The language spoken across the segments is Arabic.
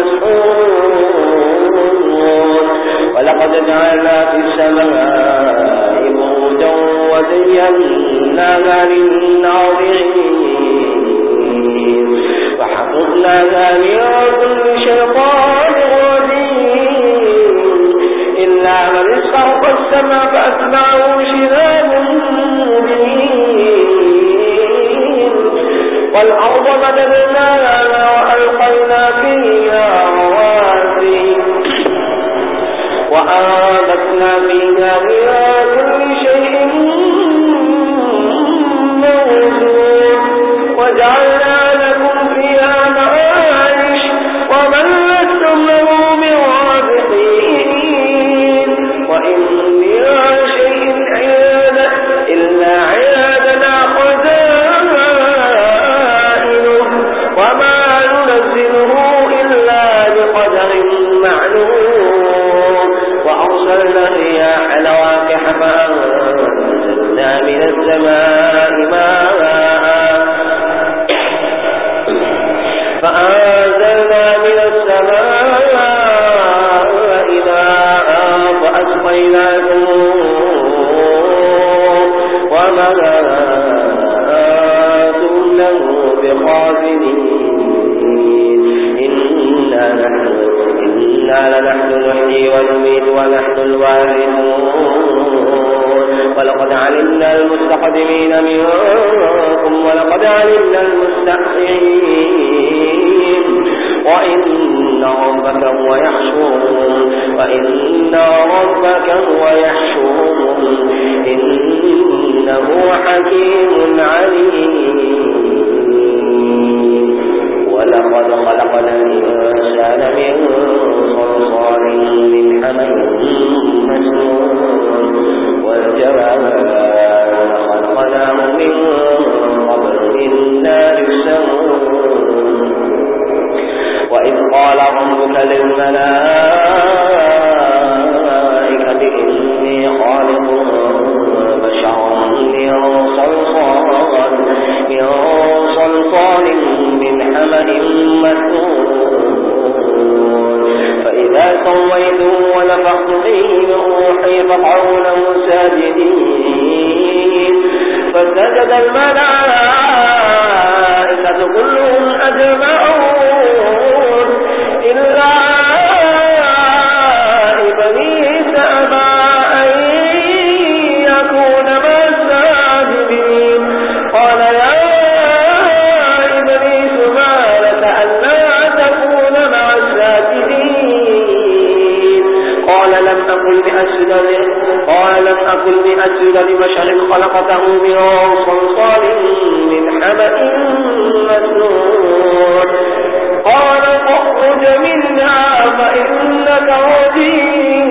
يشكرون ولقد جعلنا في السماء بروجا وزيناها للناظرين. وحفظناها من كل شيطان رجيم. إلا من استرق السماء فأتبعه شهاب مبين. والأرض مددناها سبحانك ما في المستحسنين منكم ولقد علمنا المستحسنين وإن ربك هو يحشرهم وإن ربك هو يحشرهم. إنه حكيم عليم. ولقد خلقنا الإنسان من صلصال من حمل مسنون. والجبال أرسلناه من قبل إلا للسوء وإذ قال ربك للملائكة بدل منا لأسجد لبشر خلقته من صلصال من حمأ مسنون. قال فاخرج منها فإنك رجيم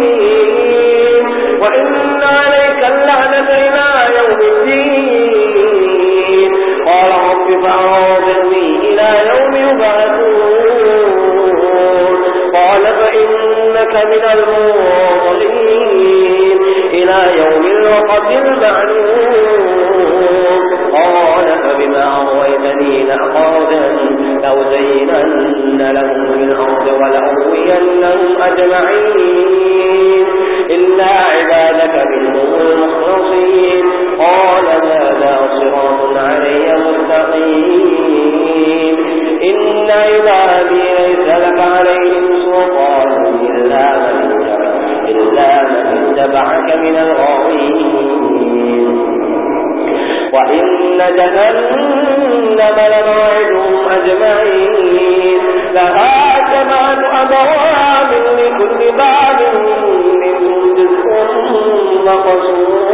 وإن عليك اللعنة إلى يوم الدين. قال رب فأنظرني إلى يوم يبعثون. قال فإنك من المنظرين إلى يوم الوقت المعلوم قال فبما أغويتني لأقعدن لو زينن لهم في الأرض ولأغوينهم أجمعين. إلا عبادك منهم المخلصين قال هذا صراط علي مستقيم. إن عبادي ليس لك عليهم سلطان إلا من اتبعك من الغاوين. وإن جهنم لموعدهم أجمعين. لها سبعة أبواب لكل باب منهم جزء مقصود.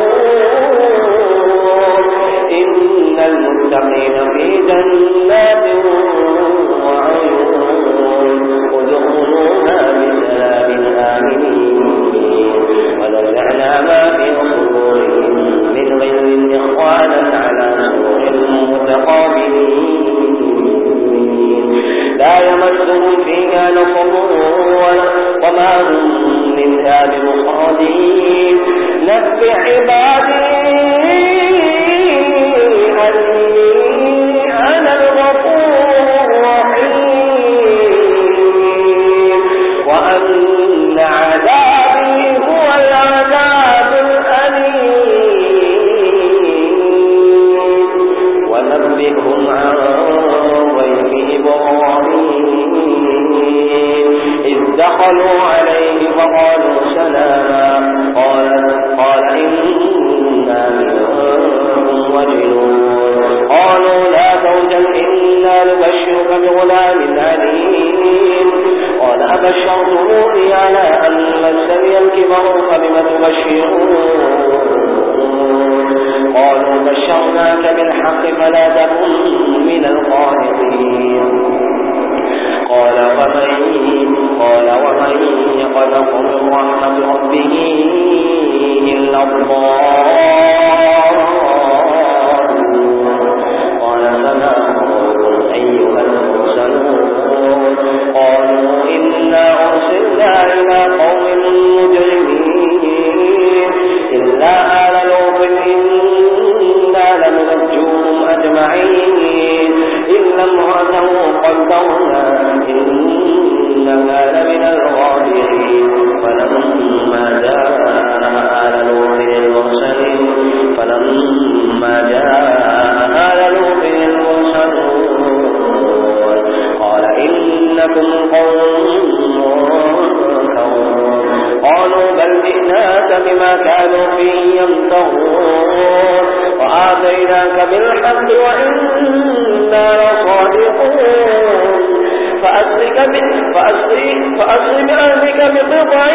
إن المتقين في جنات وعيون. لا يمسهم فيها نصب وما هم منها بمخرجين نبع عبادي قالوا بل جئناك بما كانوا فيه يمترون وآتيناك بالحق وإنا لصادقون. فأسرك فأسر فأسر بأهلك بقطع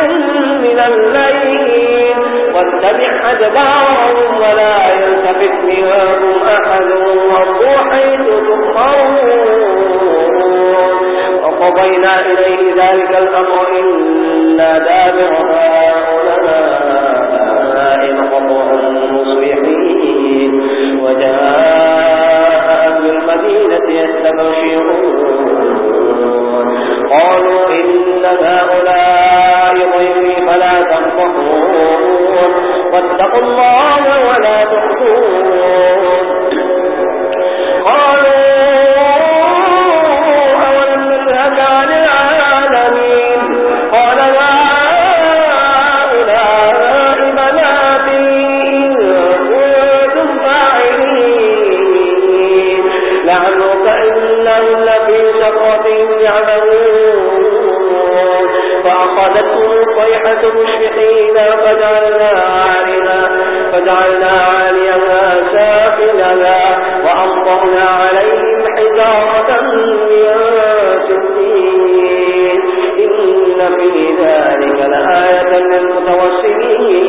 من الليل. واتبع أدبارهم ولا يلتفت منهم أحد. وارضوا حيث تؤمرون. وقضينا إليه ذلك الأمر إن دابر لعنك إنهم لفي شقة يعملون. فأخذتهم صيحة مشفقين فجعلنا عالها فجعلنا عاليها سافلها وأمطرنا عليهم حجارة من سنين. إن في ذلك لآية للمتوسمين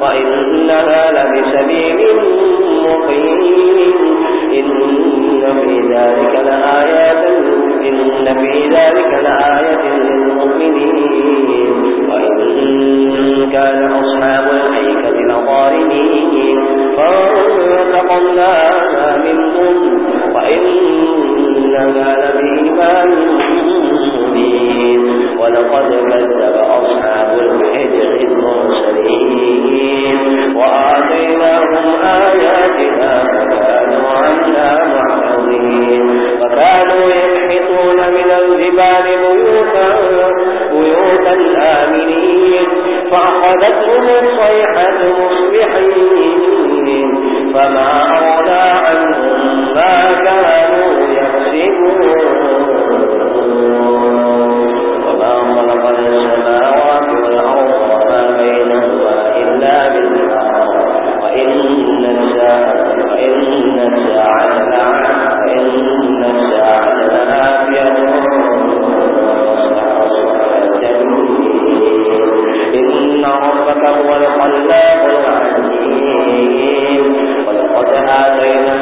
وإنها لبسبيل مقيم إن في ذلك لآيات إن في ذلك لآيات. فأخذتهم صيحة مصبحين فما أولى إنك هو الخلاق العليم ولقد آتينا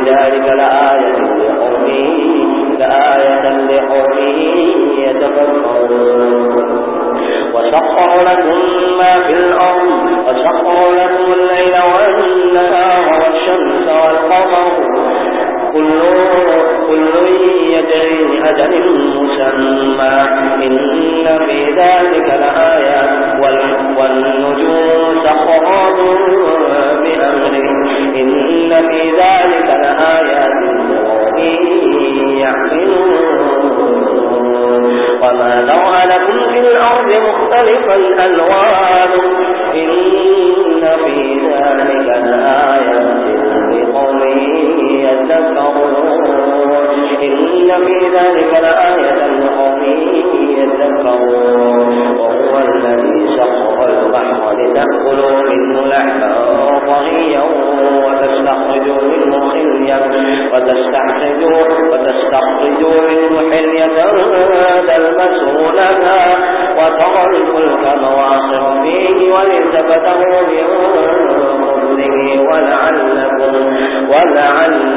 ذلك لآية لقومه لآية لقومه يتفكرون. وسخر لكم ما في الأرض وسخر لكم الليل والنهار والشمس والقمر. كل كل يدعي لأجل مسمى. إن في ذلك لآية والنجوم وتستخرجوا وتستخرجوا منه حلية تلبسوا لها وترى الفلك فيه ولتبتغوا من فضله ولعلكم ولعلكم